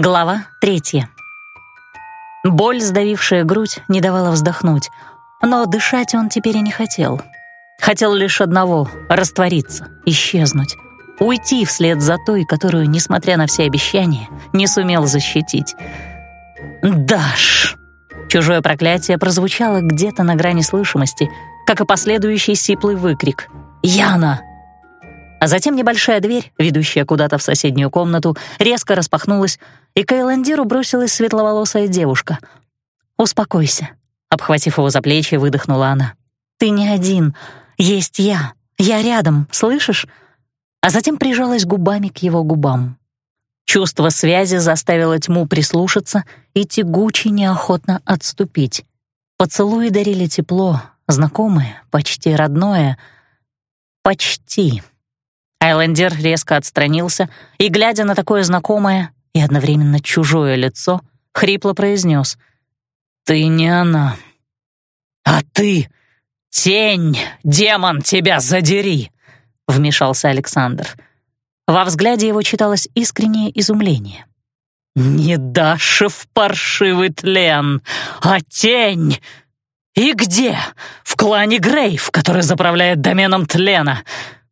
Глава третья. Боль, сдавившая грудь, не давала вздохнуть, но дышать он теперь и не хотел. Хотел лишь одного — раствориться, исчезнуть, уйти вслед за той, которую, несмотря на все обещания, не сумел защитить. «Даш!» Чужое проклятие прозвучало где-то на грани слышимости, как и последующий сиплый выкрик. «Яна!» А затем небольшая дверь, ведущая куда-то в соседнюю комнату, резко распахнулась, и к Эйландиру бросилась светловолосая девушка. «Успокойся», — обхватив его за плечи, выдохнула она. «Ты не один. Есть я. Я рядом, слышишь?» А затем прижалась губами к его губам. Чувство связи заставило тьму прислушаться и тягуче неохотно отступить. Поцелуи дарили тепло, знакомое, почти родное. Почти. Айлендер резко отстранился и, глядя на такое знакомое и одновременно чужое лицо, хрипло произнес «Ты не она, а ты тень, демон, тебя задери!» — вмешался Александр. Во взгляде его читалось искреннее изумление. «Не Дашев паршивый тлен, а тень! И где? В клане Грейв, который заправляет доменом тлена!»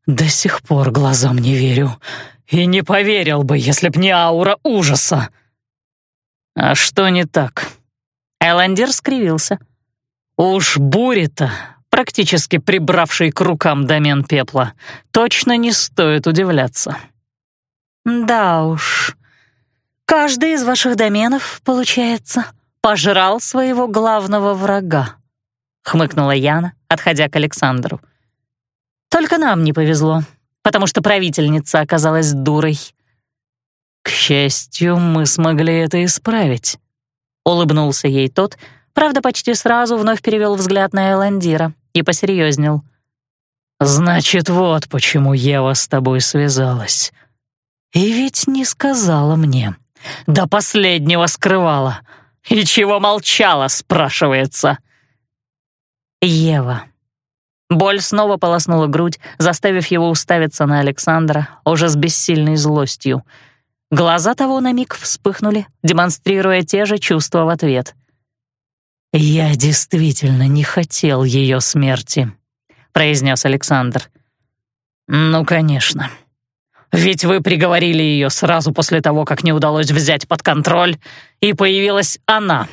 До сих пор глазам не верю. И не поверил бы, если б не аура ужаса. А что не так? Эландер скривился. Уж буря-то, практически прибравший к рукам домен пепла, точно не стоит удивляться. Да уж, каждый из ваших доменов, получается, пожрал своего главного врага, хмыкнула Яна, отходя к Александру. Только нам не повезло, потому что правительница оказалась дурой. К счастью, мы смогли это исправить. Улыбнулся ей тот, правда, почти сразу вновь перевел взгляд на Эландира и посерьезнел. «Значит, вот почему Ева с тобой связалась. И ведь не сказала мне. До последнего скрывала. И чего молчала, спрашивается?» «Ева», Боль снова полоснула грудь, заставив его уставиться на Александра уже с бессильной злостью. Глаза того на миг вспыхнули, демонстрируя те же чувства в ответ. «Я действительно не хотел ее смерти», — произнес Александр. «Ну, конечно. Ведь вы приговорили ее сразу после того, как не удалось взять под контроль, и появилась она».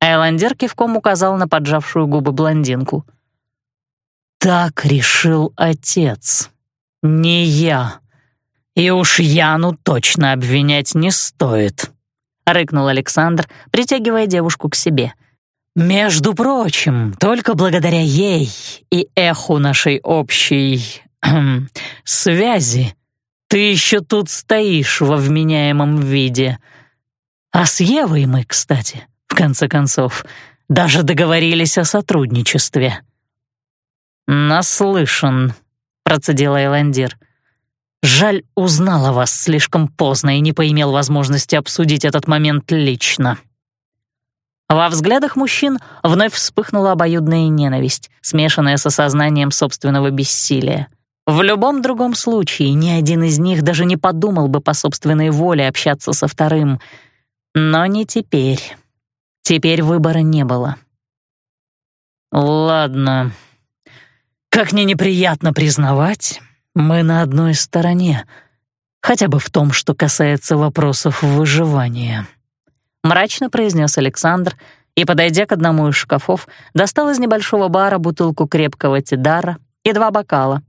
Айландер кивком указал на поджавшую губы блондинку — так решил отец, не я. И уж Яну точно обвинять не стоит, рыкнул Александр, притягивая девушку к себе. Между прочим, только благодаря ей и эху нашей общей связи ты еще тут стоишь во вменяемом виде. А с Евой мы, кстати, в конце концов, даже договорились о сотрудничестве. «Наслышан», — процедил Эйландир. «Жаль, узнал о вас слишком поздно и не поимел возможности обсудить этот момент лично». Во взглядах мужчин вновь вспыхнула обоюдная ненависть, смешанная с осознанием собственного бессилия. В любом другом случае ни один из них даже не подумал бы по собственной воле общаться со вторым. Но не теперь. Теперь выбора не было. «Ладно», как мне неприятно признавать, мы на одной стороне, хотя бы в том, что касается вопросов выживания. Мрачно произнес Александр и, подойдя к одному из шкафов, достал из небольшого бара бутылку крепкого тидара и два бокала.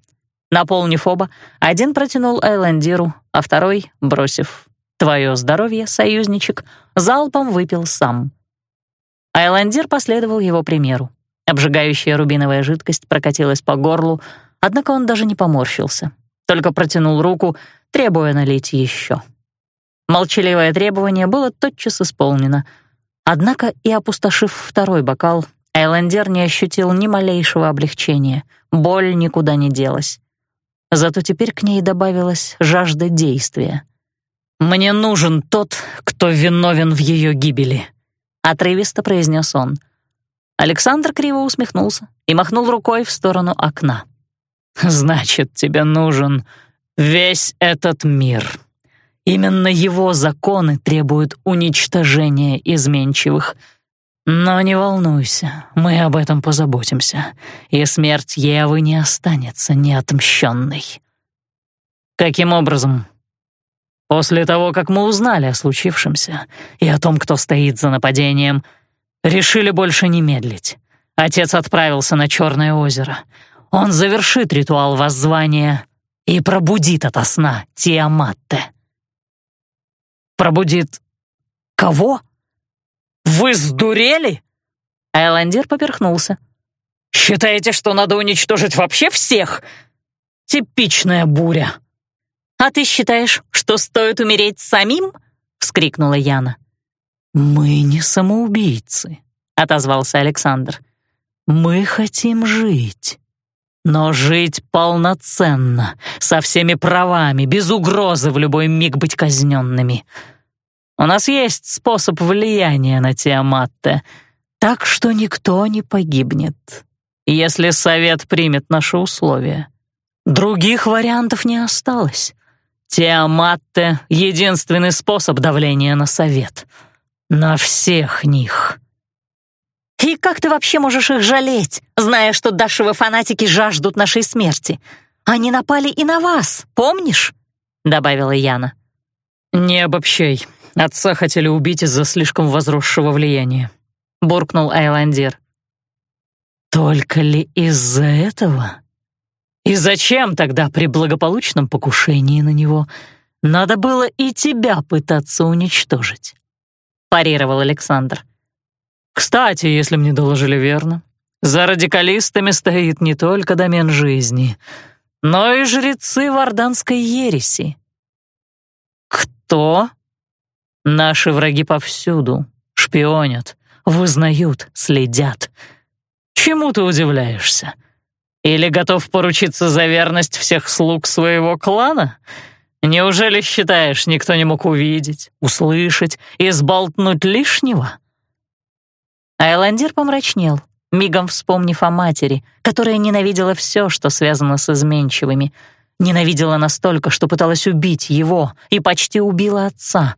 Наполнив оба, один протянул Айландиру, а второй, бросив «Твое здоровье, союзничек», залпом выпил сам. Айландир последовал его примеру. Обжигающая рубиновая жидкость прокатилась по горлу, однако он даже не поморщился, только протянул руку, требуя налить еще. Молчаливое требование было тотчас исполнено. Однако и опустошив второй бокал, Айлендер не ощутил ни малейшего облегчения, боль никуда не делась. Зато теперь к ней добавилась жажда действия. «Мне нужен тот, кто виновен в ее гибели», — отрывисто произнес он — Александр криво усмехнулся и махнул рукой в сторону окна. «Значит, тебе нужен весь этот мир. Именно его законы требуют уничтожения изменчивых. Но не волнуйся, мы об этом позаботимся, и смерть Евы не останется неотмщенной. Каким образом? После того, как мы узнали о случившемся и о том, кто стоит за нападением, решили больше не медлить. Отец отправился на Черное озеро. Он завершит ритуал воззвания и пробудит ото сна Тиаматте. Пробудит кого? Вы сдурели? Айландир поперхнулся. Считаете, что надо уничтожить вообще всех? Типичная буря. «А ты считаешь, что стоит умереть самим?» — вскрикнула Яна. «Мы не самоубийцы», — отозвался Александр. «Мы хотим жить. Но жить полноценно, со всеми правами, без угрозы в любой миг быть казненными. У нас есть способ влияния на Тиаматте, так что никто не погибнет, если Совет примет наши условия. Других вариантов не осталось. Тиаматте — единственный способ давления на совет. На всех них. И как ты вообще можешь их жалеть, зная, что дашевы фанатики жаждут нашей смерти? Они напали и на вас, помнишь?» — добавила Яна. «Не обобщай. Отца хотели убить из-за слишком возросшего влияния», — буркнул Айландир. «Только ли из-за этого?» И зачем тогда при благополучном покушении на него надо было и тебя пытаться уничтожить? Парировал Александр. Кстати, если мне доложили верно, за радикалистами стоит не только домен жизни, но и жрецы варданской ереси. Кто? Наши враги повсюду, шпионят, вызнают, следят. Чему ты удивляешься? Или готов поручиться за верность всех слуг своего клана? Неужели считаешь, никто не мог увидеть, услышать и сболтнуть лишнего?» Айландир помрачнел, мигом вспомнив о матери, которая ненавидела все, что связано с изменчивыми. Ненавидела настолько, что пыталась убить его и почти убила отца.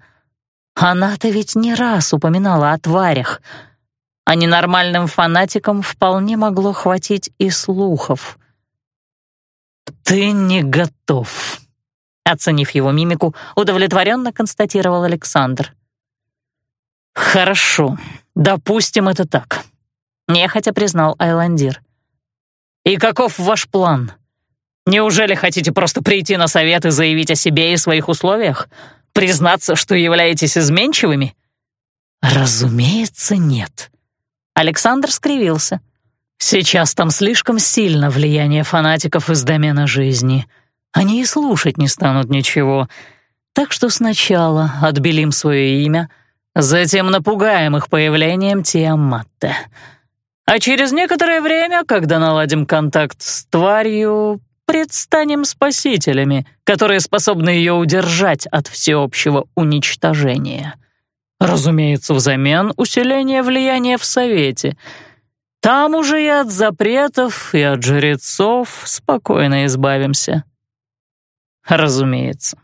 Она-то ведь не раз упоминала о тварях — а ненормальным фанатикам вполне могло хватить и слухов. «Ты не готов», — оценив его мимику, удовлетворенно констатировал Александр. «Хорошо, допустим, это так», — нехотя признал Айландир. «И каков ваш план? Неужели хотите просто прийти на совет и заявить о себе и своих условиях? Признаться, что являетесь изменчивыми?» «Разумеется, нет», Александр скривился. «Сейчас там слишком сильно влияние фанатиков из домена жизни. Они и слушать не станут ничего. Так что сначала отбелим свое имя, затем напугаем их появлением Тиаматте. А через некоторое время, когда наладим контакт с тварью, предстанем спасителями, которые способны ее удержать от всеобщего уничтожения». Разумеется, взамен усиления влияния в Совете. Там уже и от запретов, и от жрецов спокойно избавимся. Разумеется.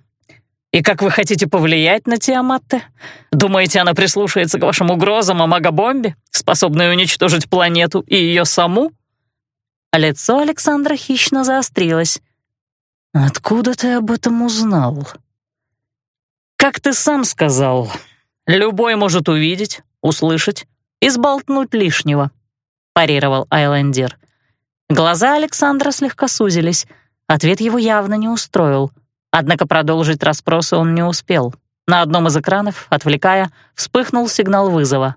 И как вы хотите повлиять на Тиаматте? Думаете, она прислушается к вашим угрозам о магобомбе, способной уничтожить планету и ее саму? лицо Александра хищно заострилось. «Откуда ты об этом узнал?» «Как ты сам сказал, Любой может увидеть, услышать и сболтнуть лишнего», — парировал Айлендер. Глаза Александра слегка сузились. Ответ его явно не устроил. Однако продолжить расспросы он не успел. На одном из экранов, отвлекая, вспыхнул сигнал вызова.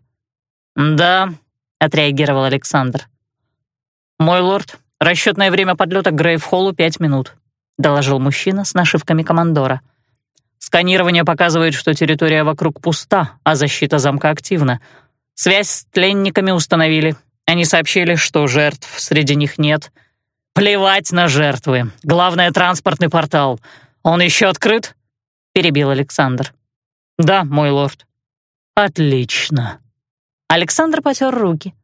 «Да», — отреагировал Александр. «Мой лорд, расчетное время подлета к Грейв-холлу пять минут», — доложил мужчина с нашивками командора. Сканирование показывает, что территория вокруг пуста, а защита замка активна. Связь с тленниками установили. Они сообщили, что жертв среди них нет. Плевать на жертвы. Главное — транспортный портал. Он еще открыт? Перебил Александр. Да, мой лорд. Отлично. Александр потер руки.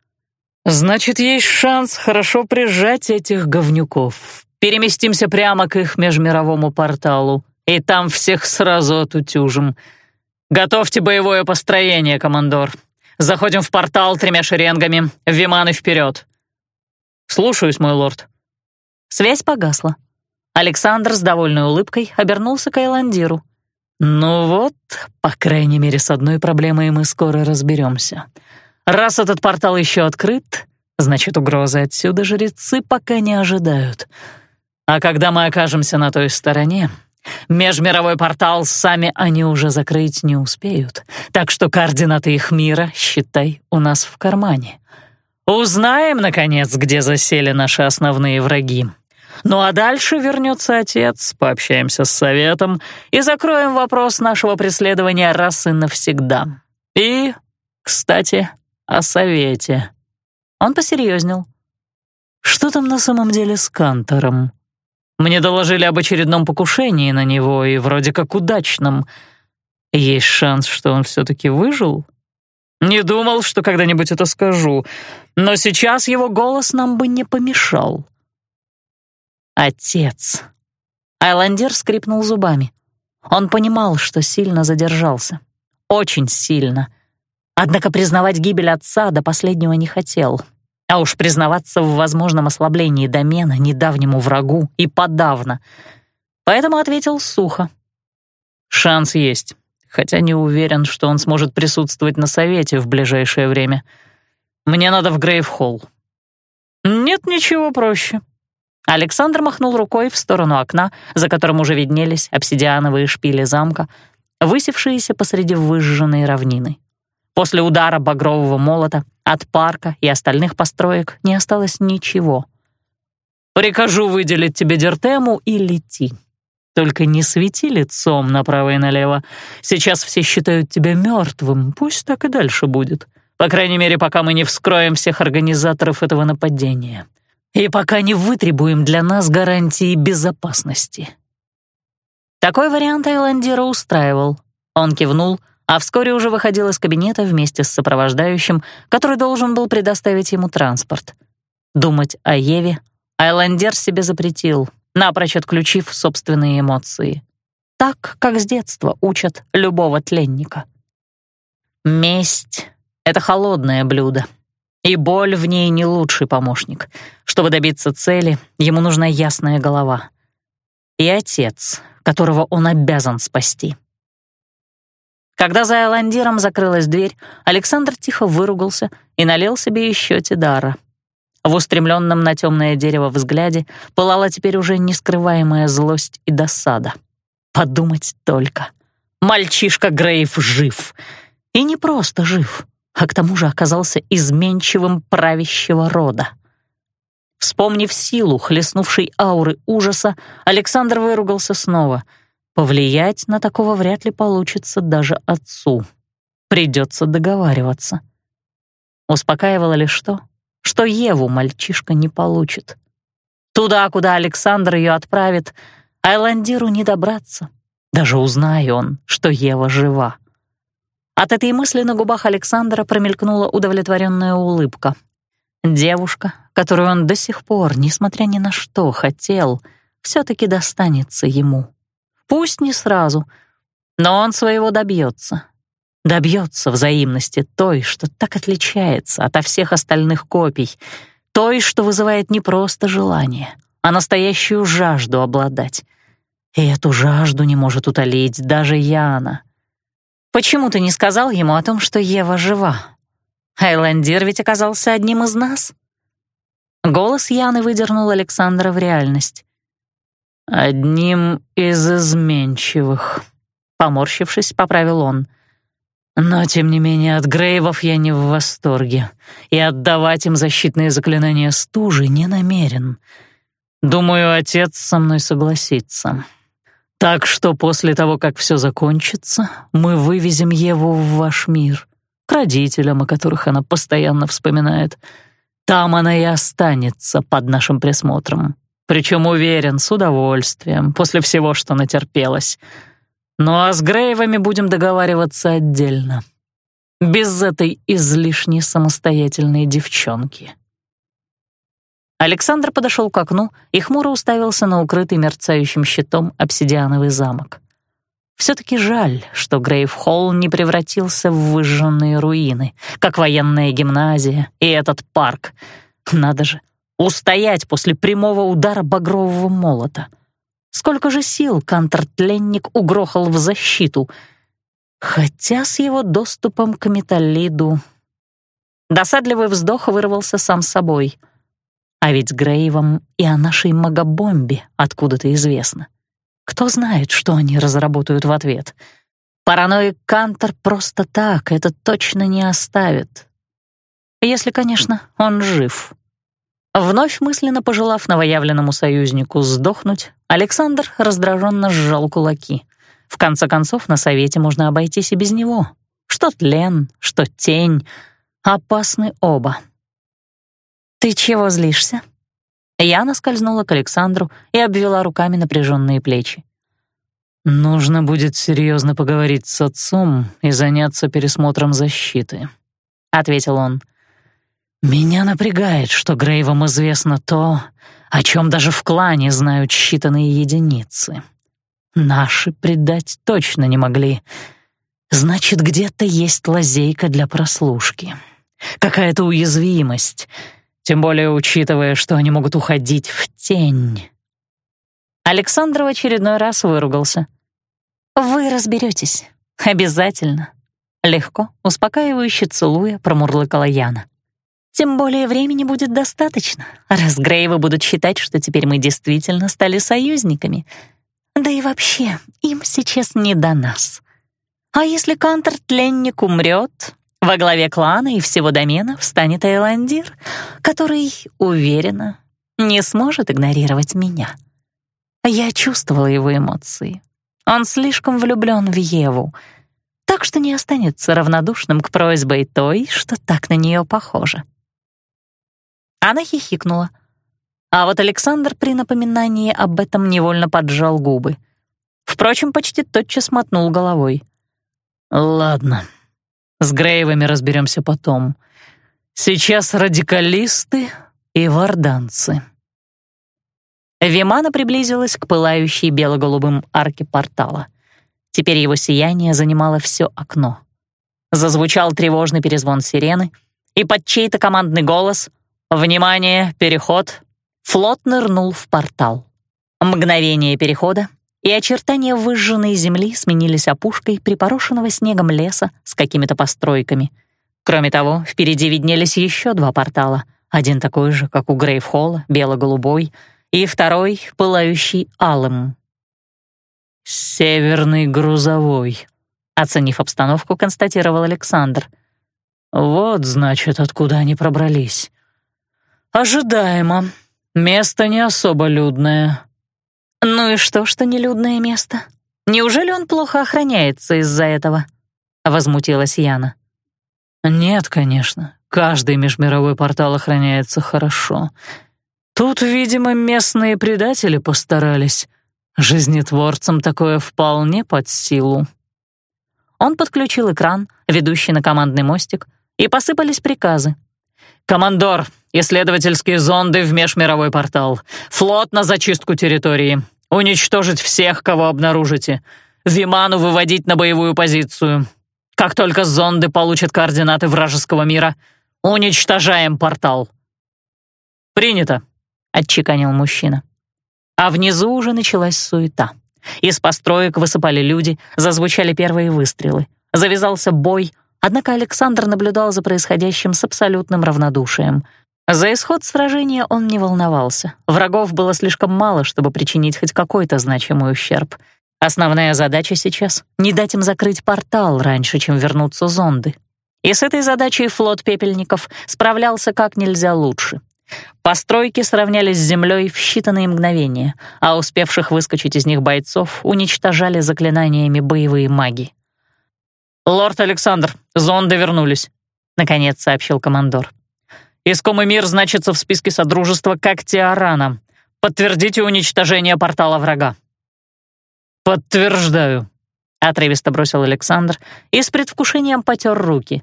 Значит, есть шанс хорошо прижать этих говнюков. Переместимся прямо к их межмировому порталу и там всех сразу отутюжим. Готовьте боевое построение, командор. Заходим в портал тремя шеренгами, виманы вперед. Слушаюсь, мой лорд. Связь погасла. Александр с довольной улыбкой обернулся к Айландиру. «Ну вот, по крайней мере, с одной проблемой мы скоро разберемся. Раз этот портал еще открыт, значит, угрозы отсюда жрецы пока не ожидают. А когда мы окажемся на той стороне, межмировой портал сами они уже закрыть не успеют, так что координаты их мира, считай, у нас в кармане. Узнаем, наконец, где засели наши основные враги. Ну а дальше вернется отец, пообщаемся с советом и закроем вопрос нашего преследования раз и навсегда. И, кстати, о совете. Он посерьезнел. Что там на самом деле с Кантором? Мне доложили об очередном покушении на него и вроде как удачном. Есть шанс, что он все-таки выжил? Не думал, что когда-нибудь это скажу, но сейчас его голос нам бы не помешал. Отец. Айландер скрипнул зубами. Он понимал, что сильно задержался. Очень сильно. Однако признавать гибель отца до последнего не хотел. А уж признаваться в возможном ослаблении домена недавнему врагу и подавно. Поэтому ответил сухо. «Шанс есть, хотя не уверен, что он сможет присутствовать на совете в ближайшее время. Мне надо в Грейв-холл». «Нет ничего проще», Александр махнул рукой в сторону окна, за которым уже виднелись обсидиановые шпили замка, высевшиеся посреди выжженной равнины. После удара багрового молота от парка и остальных построек не осталось ничего. «Прикажу выделить тебе дертему и лети. Только не свети лицом направо и налево. Сейчас все считают тебя мертвым, пусть так и дальше будет. По крайней мере, пока мы не вскроем всех организаторов этого нападения и пока не вытребуем для нас гарантии безопасности». Такой вариант Айландира устраивал. Он кивнул, а вскоре уже выходил из кабинета вместе с сопровождающим, который должен был предоставить ему транспорт. Думать о Еве Айландер себе запретил, напрочь отключив собственные эмоции. Так, как с детства учат любого тленника. Месть — это холодное блюдо. И боль в ней не лучший помощник. Чтобы добиться цели, ему нужна ясная голова. И отец, которого он обязан спасти. Когда за Эландиром закрылась дверь, Александр тихо выругался и налил себе еще Тидара. В устремленном на темное дерево взгляде пылала теперь уже нескрываемая злость и досада. Подумать только. Мальчишка Грейв жив. И не просто жив — а к тому же оказался изменчивым правящего рода. Вспомнив силу хлестнувшей ауры ужаса, Александр выругался снова. Повлиять на такого вряд ли получится даже отцу. Придется договариваться. Успокаивало лишь то, что Еву мальчишка не получит. Туда, куда Александр ее отправит, Айландиру не добраться, даже узнай он, что Ева жива. От этой мысли на губах Александра промелькнула удовлетворенная улыбка. Девушка, которую он до сих пор, несмотря ни на что, хотел, все-таки достанется ему. Пусть не сразу, но он своего добьется. Добьется взаимности той, что так отличается от всех остальных копий, той, что вызывает не просто желание, а настоящую жажду обладать. И эту жажду не может утолить даже Яна — Почему ты не сказал ему о том, что Ева жива? Айлендир ведь оказался одним из нас. Голос Яны выдернул Александра в реальность. «Одним из изменчивых», — поморщившись, поправил он. «Но, тем не менее, от Грейвов я не в восторге, и отдавать им защитные заклинания стужи не намерен. Думаю, отец со мной согласится». Так что после того, как все закончится, мы вывезем Еву в ваш мир, к родителям, о которых она постоянно вспоминает. Там она и останется под нашим присмотром. Причем уверен, с удовольствием, после всего, что натерпелась. Ну а с Грейвами будем договариваться отдельно. Без этой излишне самостоятельной девчонки. Александр подошел к окну и хмуро уставился на укрытый мерцающим щитом обсидиановый замок. Все-таки жаль, что Грейв-Холл не превратился в выжженные руины, как военная гимназия и этот парк. Надо же, устоять после прямого удара багрового молота. Сколько же сил контртленник угрохал в защиту, хотя с его доступом к металлиду... Досадливый вздох вырвался сам собой. А ведь Грейвом и о нашей магобомбе откуда-то известно. Кто знает, что они разработают в ответ. Параноик Кантер просто так это точно не оставит. Если, конечно, он жив. Вновь мысленно пожелав новоявленному союзнику сдохнуть, Александр раздраженно сжал кулаки. В конце концов, на совете можно обойтись и без него. Что тлен, что тень. Опасны оба. «Ты чего злишься?» Яна скользнула к Александру и обвела руками напряженные плечи. «Нужно будет серьезно поговорить с отцом и заняться пересмотром защиты», — ответил он. «Меня напрягает, что Грейвам известно то, о чем даже в клане знают считанные единицы. Наши предать точно не могли. Значит, где-то есть лазейка для прослушки. Какая-то уязвимость, тем более учитывая, что они могут уходить в тень». Александр в очередной раз выругался. «Вы разберетесь. Обязательно». Легко, успокаивающе целуя, промурлыкала Яна. Тем более времени будет достаточно, раз Грейвы будут считать, что теперь мы действительно стали союзниками. Да и вообще, им сейчас не до нас. А если Кантер-тленник умрет, во главе клана и всего домена встанет Эйландир, который, уверенно, не сможет игнорировать меня. Я чувствовала его эмоции. Он слишком влюблен в Еву, так что не останется равнодушным к просьбе той, что так на нее похоже. Она хихикнула. А вот Александр при напоминании об этом невольно поджал губы. Впрочем, почти тотчас мотнул головой. «Ладно, с Грейвами разберемся потом. Сейчас радикалисты и варданцы». Вимана приблизилась к пылающей бело-голубым арке портала. Теперь его сияние занимало все окно. Зазвучал тревожный перезвон сирены, и под чей-то командный голос «Внимание! Переход!» Флот нырнул в портал. Мгновение перехода, и очертания выжженной земли сменились опушкой припорошенного снегом леса с какими-то постройками. Кроме того, впереди виднелись еще два портала, один такой же, как у Грейвхолла, бело-голубой, и второй, пылающий алым. «Северный грузовой», — оценив обстановку, констатировал Александр. «Вот, значит, откуда они пробрались. «Ожидаемо. Место не особо людное». «Ну и что, что нелюдное место? Неужели он плохо охраняется из-за этого?» — возмутилась Яна. «Нет, конечно. Каждый межмировой портал охраняется хорошо. Тут, видимо, местные предатели постарались. Жизнетворцам такое вполне под силу». Он подключил экран, ведущий на командный мостик, и посыпались приказы. «Командор, исследовательские зонды в межмировой портал. Флот на зачистку территории. Уничтожить всех, кого обнаружите. Виману выводить на боевую позицию. Как только зонды получат координаты вражеского мира, уничтожаем портал». «Принято», — отчеканил мужчина. А внизу уже началась суета. Из построек высыпали люди, зазвучали первые выстрелы. Завязался бой — Однако Александр наблюдал за происходящим с абсолютным равнодушием. За исход сражения он не волновался. Врагов было слишком мало, чтобы причинить хоть какой-то значимый ущерб. Основная задача сейчас — не дать им закрыть портал раньше, чем вернутся зонды. И с этой задачей флот пепельников справлялся как нельзя лучше. Постройки сравнялись с землей в считанные мгновения, а успевших выскочить из них бойцов уничтожали заклинаниями боевые маги. «Лорд Александр, зонды вернулись», — наконец сообщил командор. «Искомый мир значится в списке Содружества как Тиарана. Подтвердите уничтожение портала врага». «Подтверждаю», — отрывисто бросил Александр и с предвкушением потер руки.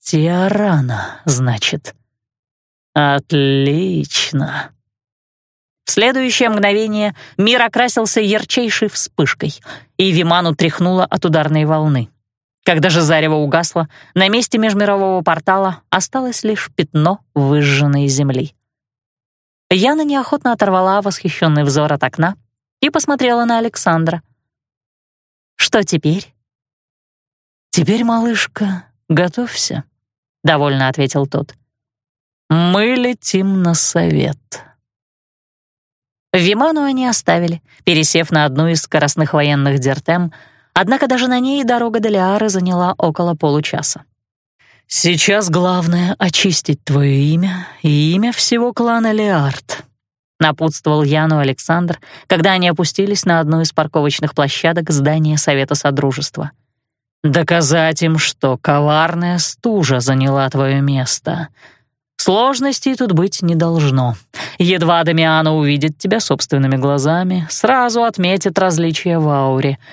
«Тиарана, значит». Отлично. В следующее мгновение мир окрасился ярчайшей вспышкой, и Виману тряхнуло от ударной волны. Когда же зарево угасло, на месте межмирового портала осталось лишь пятно выжженной земли. Яна неохотно оторвала восхищенный взор от окна и посмотрела на Александра. «Что теперь?» «Теперь, малышка, готовься», — довольно ответил тот. «Мы летим на совет». Виману они оставили, пересев на одну из скоростных военных дертем, однако даже на ней дорога до Лиары заняла около получаса. «Сейчас главное — очистить твое имя и имя всего клана Лиард», — напутствовал Яну Александр, когда они опустились на одну из парковочных площадок здания Совета Содружества. «Доказать им, что коварная стужа заняла твое место. Сложностей тут быть не должно. Едва Дамиана увидит тебя собственными глазами, сразу отметит различия в ауре —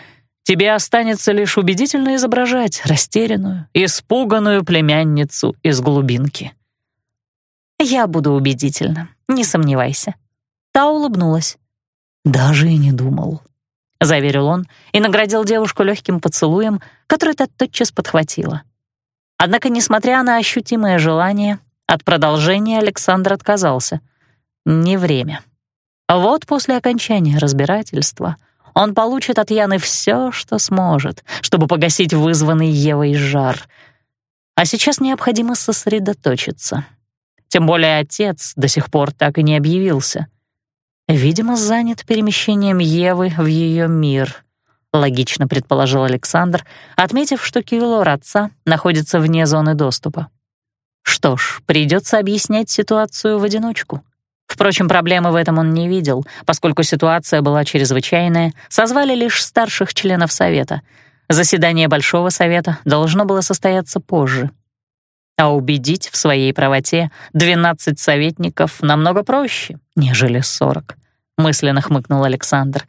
Тебе останется лишь убедительно изображать растерянную, испуганную племянницу из глубинки. «Я буду убедительна, не сомневайся». Та улыбнулась. «Даже и не думал», — заверил он и наградил девушку легким поцелуем, который та тотчас подхватила. Однако, несмотря на ощутимое желание, от продолжения Александр отказался. Не время. Вот после окончания разбирательства — он получит от Яны все, что сможет, чтобы погасить вызванный Евой жар. А сейчас необходимо сосредоточиться. Тем более отец до сих пор так и не объявился. Видимо, занят перемещением Евы в ее мир, логично предположил Александр, отметив, что Кивилор отца находится вне зоны доступа. Что ж, придется объяснять ситуацию в одиночку. Впрочем, проблемы в этом он не видел, поскольку ситуация была чрезвычайная, созвали лишь старших членов Совета. Заседание Большого Совета должно было состояться позже. А убедить в своей правоте 12 советников намного проще, нежели 40, мысленно хмыкнул Александр.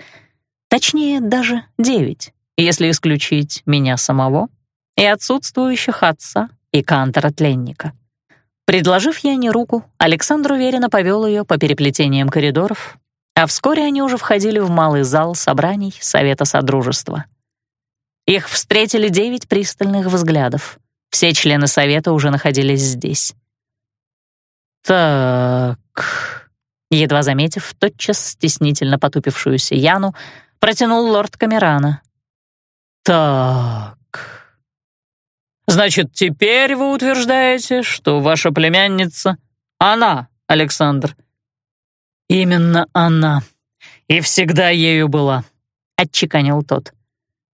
Точнее, даже 9, если исключить меня самого и отсутствующих отца и кантора-тленника. Предложив Яне руку, Александр уверенно повел ее по переплетениям коридоров, а вскоре они уже входили в малый зал собраний Совета Содружества. Их встретили девять пристальных взглядов. Все члены Совета уже находились здесь. «Так...» Едва заметив, тотчас стеснительно потупившуюся Яну, протянул лорд Камерана. «Так...» Значит, теперь вы утверждаете, что ваша племянница — она, Александр. Именно она. И всегда ею была, — отчеканил тот.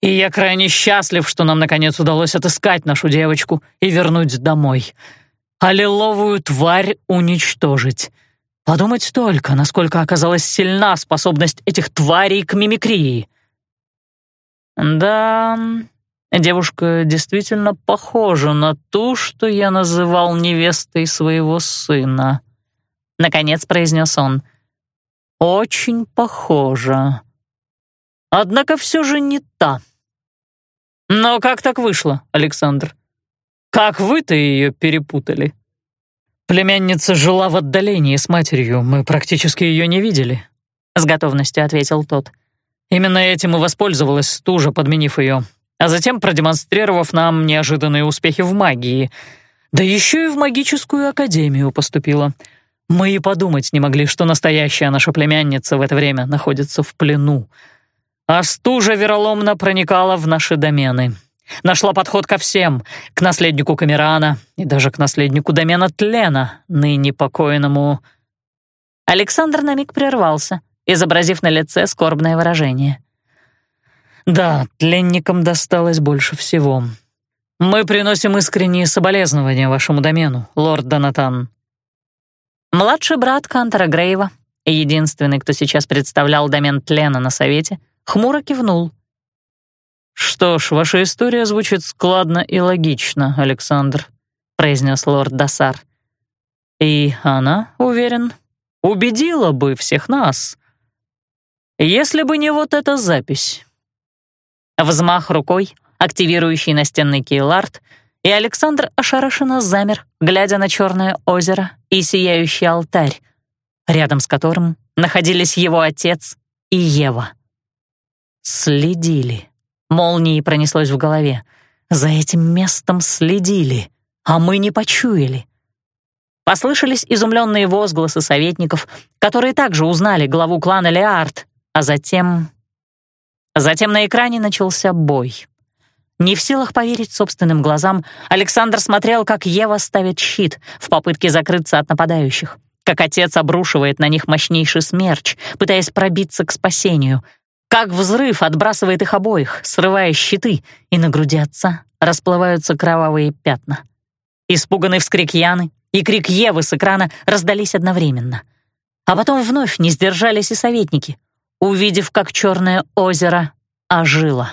И я крайне счастлив, что нам наконец удалось отыскать нашу девочку и вернуть домой. А лиловую тварь уничтожить. Подумать только, насколько оказалась сильна способность этих тварей к мимикрии. Да, Девушка действительно похожа на ту, что я называл невестой своего сына. Наконец произнес он. Очень похожа. Однако все же не та. Но как так вышло, Александр? Как вы-то ее перепутали? Племянница жила в отдалении с матерью, мы практически ее не видели. С готовностью ответил тот. Именно этим и воспользовалась стужа, подменив ее а затем продемонстрировав нам неожиданные успехи в магии. Да еще и в магическую академию поступила. Мы и подумать не могли, что настоящая наша племянница в это время находится в плену. А стужа вероломно проникала в наши домены. Нашла подход ко всем, к наследнику Камерана и даже к наследнику домена Тлена, ныне покойному... Александр на миг прервался, изобразив на лице скорбное выражение. Да, тленникам досталось больше всего. Мы приносим искренние соболезнования вашему домену, лорд Донатан. Младший брат Кантора Грейва, единственный, кто сейчас представлял домен тлена на совете, хмуро кивнул. «Что ж, ваша история звучит складно и логично, Александр», — произнес лорд Досар. «И она, уверен, убедила бы всех нас, если бы не вот эта запись». Взмах рукой, активирующий настенный кейлард, и Александр ошарашенно замер, глядя на черное озеро и сияющий алтарь, рядом с которым находились его отец и Ева. Следили. Молнией пронеслось в голове. За этим местом следили, а мы не почуяли. Послышались изумленные возгласы советников, которые также узнали главу клана Леард, а затем... Затем на экране начался бой. Не в силах поверить собственным глазам, Александр смотрел, как Ева ставит щит в попытке закрыться от нападающих, как отец обрушивает на них мощнейший смерч, пытаясь пробиться к спасению, как взрыв отбрасывает их обоих, срывая щиты, и на груди отца расплываются кровавые пятна. Испуганный вскрик Яны и крик Евы с экрана раздались одновременно. А потом вновь не сдержались и советники, увидев, как черное озеро ожило.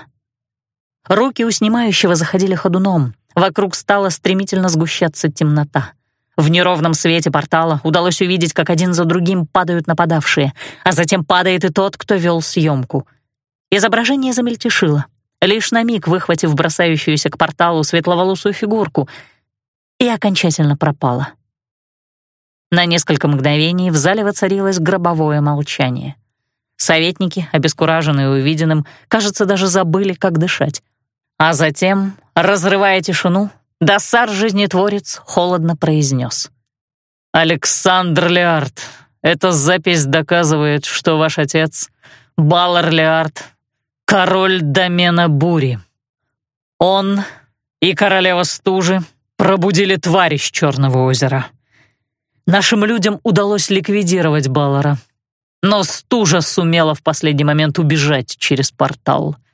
Руки у снимающего заходили ходуном, вокруг стала стремительно сгущаться темнота. В неровном свете портала удалось увидеть, как один за другим падают нападавшие, а затем падает и тот, кто вел съемку. Изображение замельтешило, лишь на миг выхватив бросающуюся к порталу светловолосую фигурку, и окончательно пропало. На несколько мгновений в зале воцарилось гробовое молчание. Советники, обескураженные увиденным, кажется, даже забыли, как дышать. А затем, разрывая тишину, Досар-жизнетворец холодно произнес. «Александр Леард, эта запись доказывает, что ваш отец, Балар Леард, король домена Бури. Он и королева стужи пробудили тварь из Черного озера. Нашим людям удалось ликвидировать Балара, но стужа сумела в последний момент убежать через портал —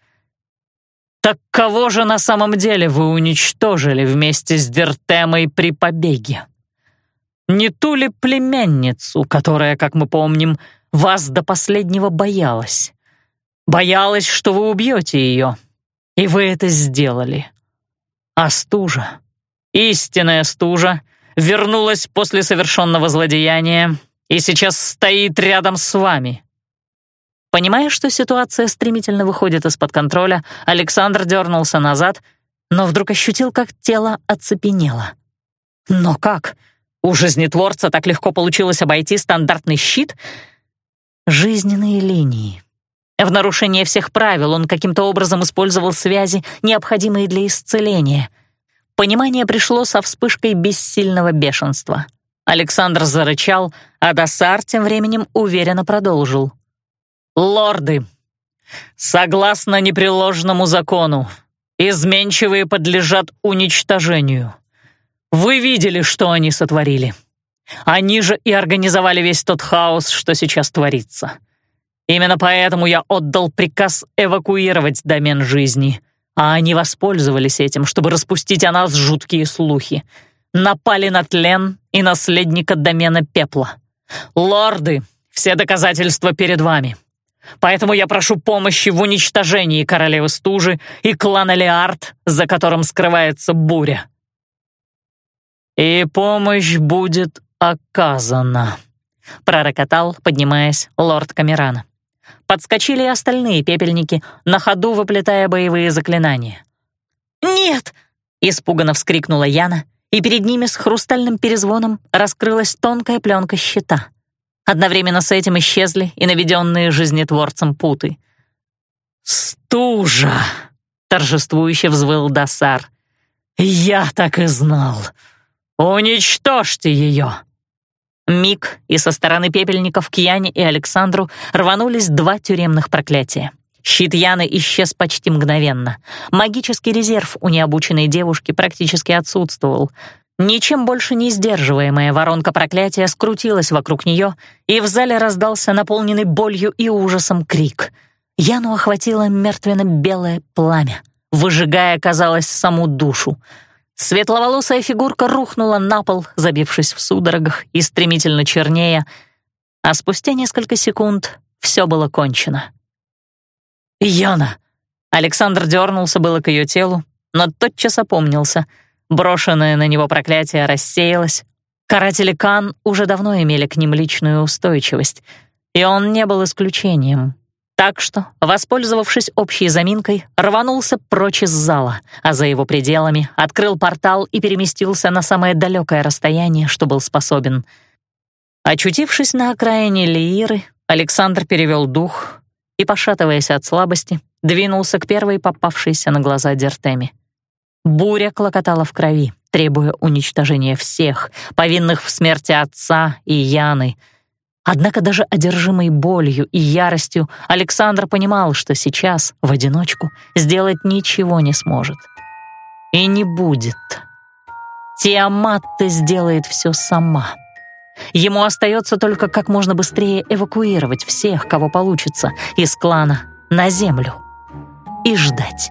так кого же на самом деле вы уничтожили вместе с Дертемой при побеге? Не ту ли племянницу, которая, как мы помним, вас до последнего боялась? Боялась, что вы убьете ее, и вы это сделали. А стужа, истинная стужа, вернулась после совершенного злодеяния и сейчас стоит рядом с вами, Понимая, что ситуация стремительно выходит из-под контроля, Александр дернулся назад, но вдруг ощутил, как тело оцепенело. Но как? У жизнетворца так легко получилось обойти стандартный щит? Жизненные линии. В нарушение всех правил он каким-то образом использовал связи, необходимые для исцеления. Понимание пришло со вспышкой бессильного бешенства. Александр зарычал, а Досар тем временем уверенно продолжил. «Лорды, согласно непреложному закону, изменчивые подлежат уничтожению. Вы видели, что они сотворили. Они же и организовали весь тот хаос, что сейчас творится. Именно поэтому я отдал приказ эвакуировать домен жизни, а они воспользовались этим, чтобы распустить о нас жуткие слухи. Напали на тлен и наследника домена пепла. Лорды, все доказательства перед вами». Поэтому я прошу помощи в уничтожении королевы стужи и клана Леард, за которым скрывается буря. И помощь будет оказана, пророкотал, поднимаясь, лорд Камерана. Подскочили и остальные пепельники, на ходу выплетая боевые заклинания. «Нет!» — испуганно вскрикнула Яна, и перед ними с хрустальным перезвоном раскрылась тонкая пленка щита. Одновременно с этим исчезли и наведенные жизнетворцем путы. «Стужа!» — торжествующе взвыл Досар. «Я так и знал! Уничтожьте ее!» Миг, и со стороны пепельников к Яне и Александру рванулись два тюремных проклятия. Щит Яны исчез почти мгновенно. Магический резерв у необученной девушки практически отсутствовал. Ничем больше не сдерживаемая воронка проклятия скрутилась вокруг нее, и в зале раздался наполненный болью и ужасом крик. Яну охватило мертвенно-белое пламя, выжигая, казалось, саму душу. Светловолосая фигурка рухнула на пол, забившись в судорогах и стремительно чернея, а спустя несколько секунд все было кончено. «Яна!» Александр дернулся было к ее телу, но тотчас опомнился — Брошенное на него проклятие рассеялось. Каратели Кан уже давно имели к ним личную устойчивость, и он не был исключением. Так что, воспользовавшись общей заминкой, рванулся прочь из зала, а за его пределами открыл портал и переместился на самое далекое расстояние, что был способен. Очутившись на окраине Лииры, Александр перевел дух и, пошатываясь от слабости, двинулся к первой попавшейся на глаза Дертеме. Буря клокотала в крови, требуя уничтожения всех, повинных в смерти отца и Яны — Однако даже одержимый болью и яростью Александр понимал, что сейчас, в одиночку, сделать ничего не сможет. И не будет. Тиамат-то сделает все сама. Ему остается только как можно быстрее эвакуировать всех, кого получится, из клана на землю и ждать.